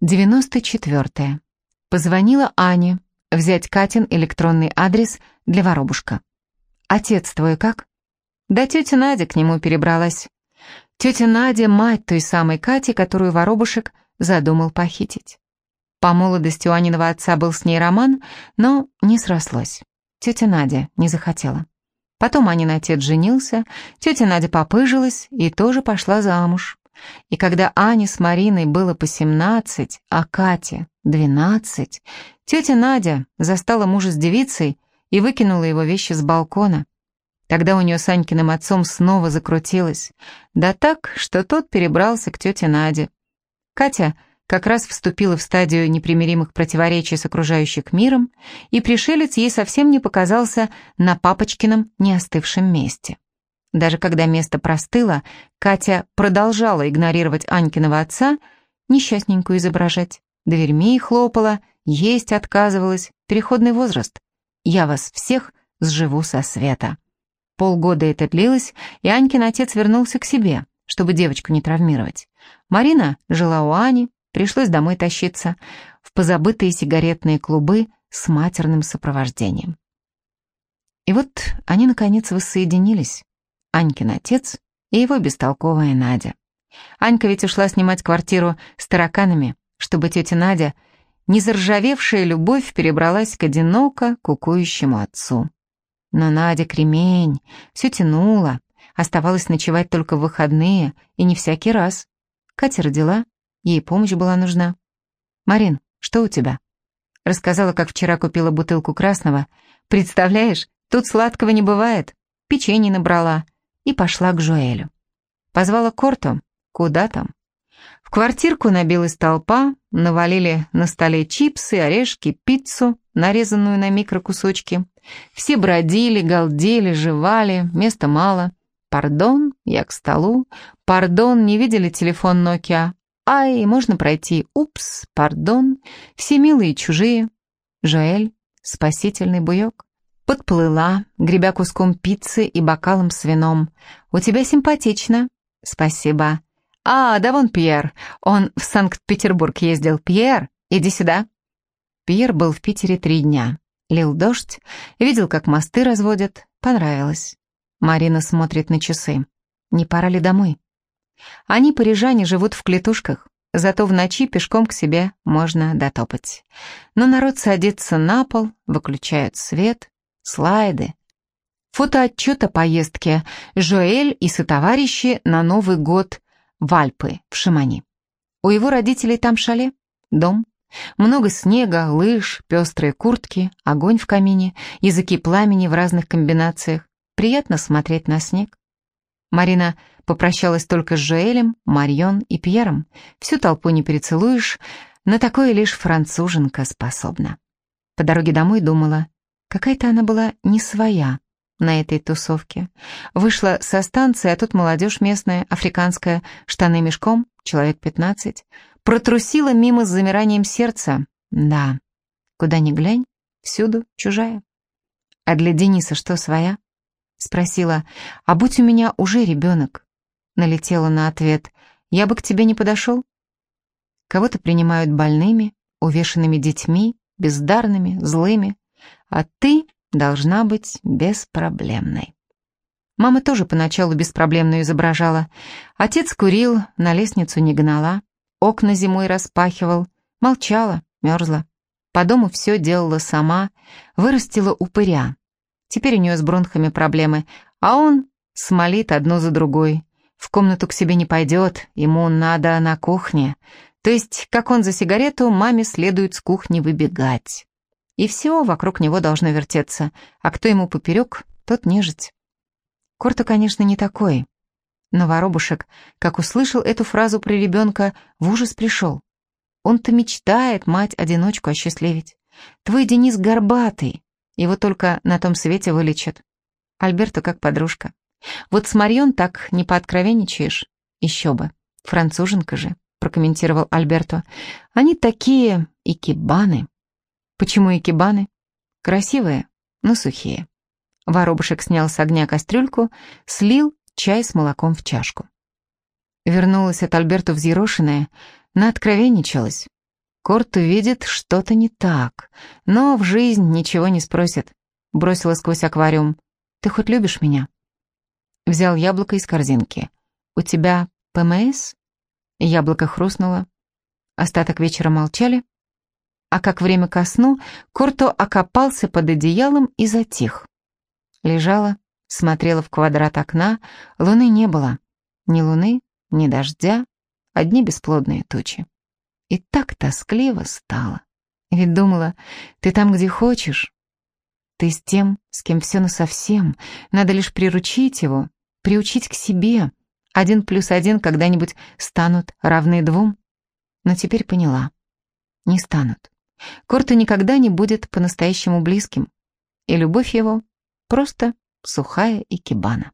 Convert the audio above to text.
94. Позвонила Ане взять Катин электронный адрес для воробушка. «Отец твой как?» Да тетя Надя к нему перебралась. Тетя Надя — мать той самой Кати, которую воробушек задумал похитить. По молодости у Аниного отца был с ней роман, но не срослось. Тетя Надя не захотела. Потом Анин отец женился, тетя Надя попыжилась и тоже пошла замуж. И когда Ане с Мариной было по семнадцать, а Кате двенадцать, тетя Надя застала мужа с девицей и выкинула его вещи с балкона. Тогда у нее с Анькиным отцом снова закрутилось. Да так, что тот перебрался к тете Наде. Катя как раз вступила в стадию непримиримых противоречий с окружающим миром, и пришелец ей совсем не показался на папочкином неостывшем месте. Даже когда место простыло, Катя продолжала игнорировать Анькиного отца, несчастненькую изображать. Дверьми хлопала, есть отказывалась, переходный возраст. Я вас всех сживу со света. Полгода это длилось, и Анькин отец вернулся к себе, чтобы девочку не травмировать. Марина жила у Ани, Пришлось домой тащиться в позабытые сигаретные клубы с матерным сопровождением. И вот они, наконец, воссоединились. Анькин отец и его бестолковая Надя. Анька ведь ушла снимать квартиру с тараканами, чтобы тетя Надя, не заржавевшая любовь, перебралась к одиноко кукующему отцу. Но Надя кремень, все тянула, оставалось ночевать только в выходные, и не всякий раз. Катя родила, Ей помощь была нужна. «Марин, что у тебя?» Рассказала, как вчера купила бутылку красного. «Представляешь, тут сладкого не бывает». Печенье набрала и пошла к Жуэлю. Позвала Корту. Куда там? В квартирку набилась толпа, навалили на столе чипсы, орешки, пиццу, нарезанную на микрокусочки. Все бродили, галдели, жевали, места мало. Пардон, я к столу. Пардон, не видели телефон Nokia? Ай, можно пройти. Упс, пардон. Все милые чужие. Жоэль, спасительный буёк. Подплыла, гребя куском пиццы и бокалом с вином. «У тебя симпатично». «Спасибо». «А, да вон Пьер. Он в Санкт-Петербург ездил. Пьер, иди сюда». Пьер был в Питере три дня. Лил дождь, видел, как мосты разводят. Понравилось. Марина смотрит на часы. Не пора ли домой? Они, парижане, живут в клетушках, зато в ночи пешком к себе можно дотопать. Но народ садится на пол, выключают свет, слайды. Фотоотчет о поездке Жоэль и сотоварищи на Новый год в Альпы, в Шимани. У его родителей там шале, дом, много снега, лыж, пестрые куртки, огонь в камине, языки пламени в разных комбинациях. Приятно смотреть на снег. Марина Попрощалась только с Жоэлем, Марьон и Пьером. Всю толпу не перецелуешь, на такое лишь француженка способна. По дороге домой думала, какая-то она была не своя на этой тусовке. Вышла со станции, а тут молодежь местная, африканская, штаны мешком, человек пятнадцать. Протрусила мимо с замиранием сердца. Да, куда ни глянь, всюду чужая. А для Дениса что, своя? Спросила, а будь у меня уже ребенок, налетела на ответ. «Я бы к тебе не подошел?» Кого-то принимают больными, увешанными детьми, бездарными, злыми, а ты должна быть беспроблемной. Мама тоже поначалу беспроблемную изображала. Отец курил, на лестницу не гнала, окна зимой распахивал, молчала, мерзла. По дому все делала сама, вырастила упыря. Теперь у нее с бронхами проблемы, а он смолит одну за другой. В комнату к себе не пойдет, ему надо на кухне. То есть, как он за сигарету, маме следует с кухни выбегать. И все вокруг него должно вертеться, а кто ему поперек, тот нежить. Корто, конечно, не такой. Но воробушек, как услышал эту фразу про ребенка, в ужас пришел. Он-то мечтает мать-одиночку осчастливить. Твой Денис горбатый, его только на том свете вылечат. Альберта как подружка. Вот с Марион так не пооткровенничаешь. Еще бы. Француженка же, прокомментировал Альберто. Они такие икебаны. Почему икебаны? Красивые, но сухие. Воробушек снял с огня кастрюльку, слил чай с молоком в чашку. Вернулась от Альберто взъерошенная, наоткровенничалась. Корт увидит что-то не так, но в жизнь ничего не спросит. Бросила сквозь аквариум. «Ты хоть любишь меня?» Взял яблоко из корзинки. «У тебя ПМС?» Яблоко хрустнуло. Остаток вечера молчали. А как время ко сну, Корто окопался под одеялом и затих. Лежала, смотрела в квадрат окна, луны не было. Ни луны, ни дождя, одни бесплодные тучи. И так тоскливо стало. Ведь думала, ты там, где хочешь. Ты с тем, с кем все насовсем. Надо лишь приручить его, приучить к себе. Один плюс один когда-нибудь станут равны двум. Но теперь поняла. Не станут. Корта никогда не будет по-настоящему близким. И любовь его просто сухая икебана.